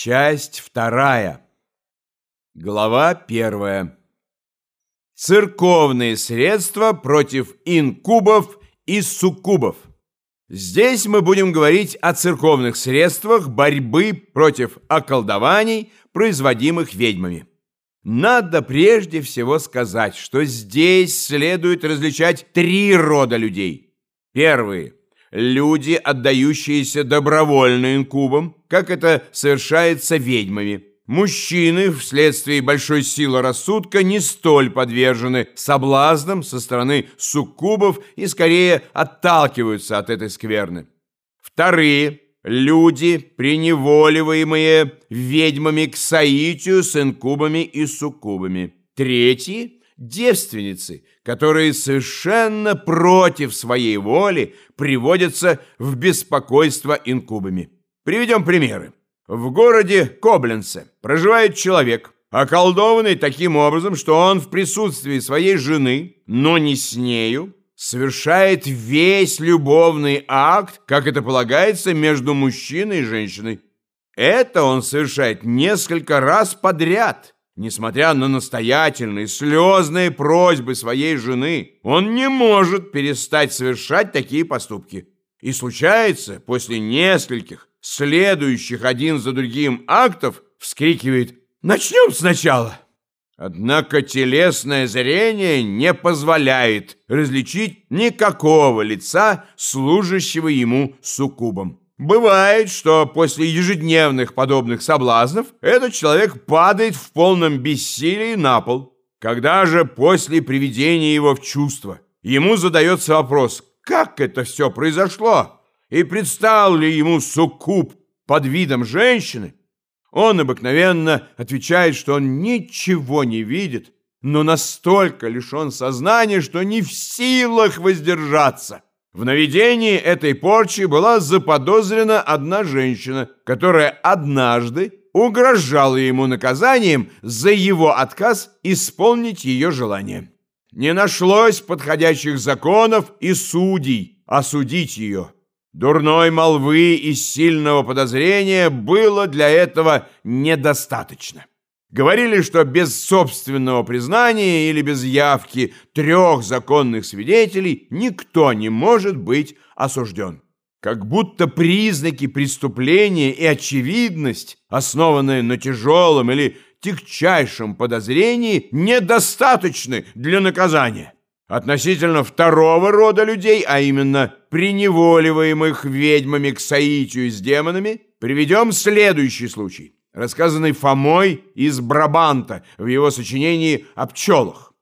Часть вторая. Глава первая. Церковные средства против инкубов и суккубов. Здесь мы будем говорить о церковных средствах борьбы против околдований, производимых ведьмами. Надо прежде всего сказать, что здесь следует различать три рода людей. Первые – люди, отдающиеся добровольно инкубам, как это совершается ведьмами. Мужчины вследствие большой силы рассудка не столь подвержены соблазнам со стороны суккубов и скорее отталкиваются от этой скверны. Вторые – люди, преневоливаемые ведьмами к соитию с инкубами и суккубами. Третьи – девственницы, которые совершенно против своей воли приводятся в беспокойство инкубами. Приведем примеры. В городе Кобленце проживает человек, околдованный таким образом, что он в присутствии своей жены, но не с нею, совершает весь любовный акт, как это полагается, между мужчиной и женщиной. Это он совершает несколько раз подряд. Несмотря на настоятельные, слезные просьбы своей жены, он не может перестать совершать такие поступки. И случается, после нескольких, следующих один за другим актов, вскрикивает «Начнем сначала!». Однако телесное зрение не позволяет различить никакого лица, служащего ему суккубом. Бывает, что после ежедневных подобных соблазнов этот человек падает в полном бессилии на пол. Когда же после приведения его в чувство ему задается вопрос, как это все произошло, и предстал ли ему суккуб под видом женщины, он обыкновенно отвечает, что он ничего не видит, но настолько лишен сознания, что не в силах воздержаться. В наведении этой порчи была заподозрена одна женщина, которая однажды угрожала ему наказанием за его отказ исполнить ее желание. Не нашлось подходящих законов и судей осудить ее. Дурной молвы и сильного подозрения было для этого недостаточно. Говорили, что без собственного признания или без явки трех законных свидетелей никто не может быть осужден. Как будто признаки преступления и очевидность, основанные на тяжелом или тягчайшем подозрении, недостаточны для наказания. Относительно второго рода людей, а именно преневоливаемых ведьмами к соитию с демонами, приведем следующий случай, рассказанный Фомой из Брабанта в его сочинении о пчелах.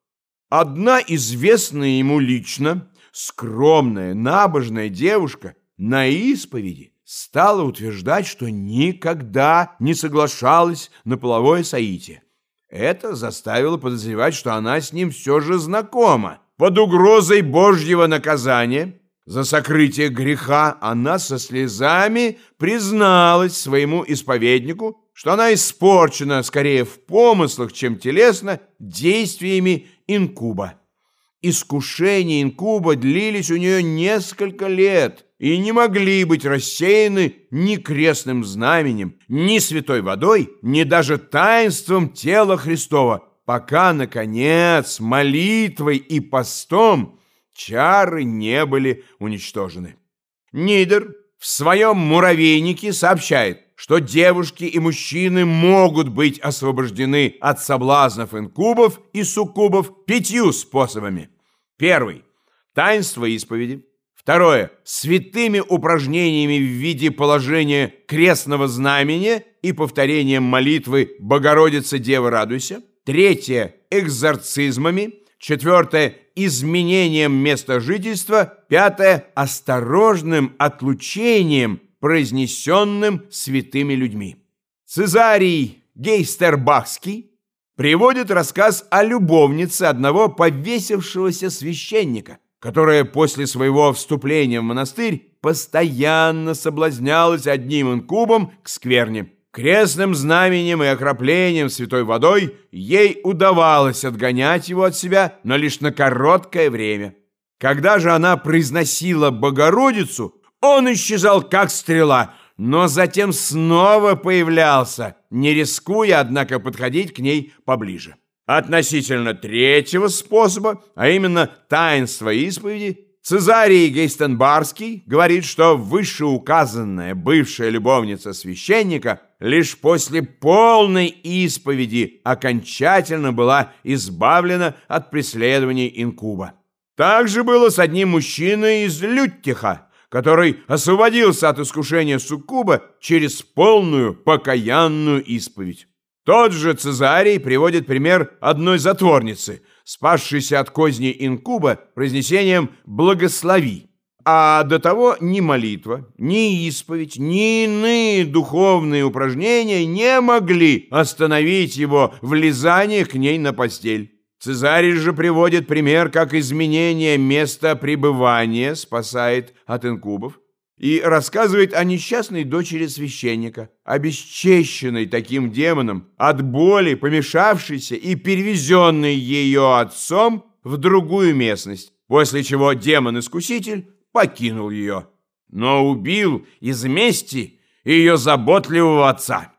Одна известная ему лично, скромная, набожная девушка на исповеди стала утверждать, что никогда не соглашалась на половое соитие. Это заставило подозревать, что она с ним все же знакома, под угрозой Божьего наказания за сокрытие греха она со слезами призналась своему исповеднику, что она испорчена скорее в помыслах, чем телесно, действиями инкуба. Искушения инкуба длились у нее несколько лет и не могли быть рассеяны ни крестным знаменем, ни святой водой, ни даже таинством тела Христова, пока, наконец, молитвой и постом чары не были уничтожены. Нидер в своем муравейнике сообщает, что девушки и мужчины могут быть освобождены от соблазнов инкубов и суккубов пятью способами. Первый – таинство исповеди. Второе – святыми упражнениями в виде положения крестного знамения и повторением молитвы «Богородица, Дева, радуйся». Третье – экзорцизмами. Четвертое – изменением места жительства. Пятое – осторожным отлучением, произнесенным святыми людьми. Цезарий Гейстербахский приводит рассказ о любовнице одного повесившегося священника, которая после своего вступления в монастырь постоянно соблазнялась одним инкубом к скверне. Крестным знаменем и окроплением святой водой ей удавалось отгонять его от себя, но лишь на короткое время. Когда же она произносила Богородицу, он исчезал как стрела, но затем снова появлялся, не рискуя, однако, подходить к ней поближе. Относительно третьего способа, а именно таинства исповеди, Цезарий Гейстенбарский говорит, что вышеуказанная бывшая любовница священника лишь после полной исповеди окончательно была избавлена от преследований инкуба. Так же было с одним мужчиной из Люттиха, который освободился от искушения суккуба через полную покаянную исповедь. Тот же Цезарий приводит пример одной затворницы, спасшейся от козни инкуба произнесением «благослови». А до того ни молитва, ни исповедь, ни иные духовные упражнения не могли остановить его влезание к ней на постель. Цезарий же приводит пример, как изменение места пребывания спасает от инкубов и рассказывает о несчастной дочери священника, обесчещенной таким демоном, от боли помешавшейся и перевезенной ее отцом в другую местность, после чего демон-искуситель покинул ее, но убил из мести ее заботливого отца.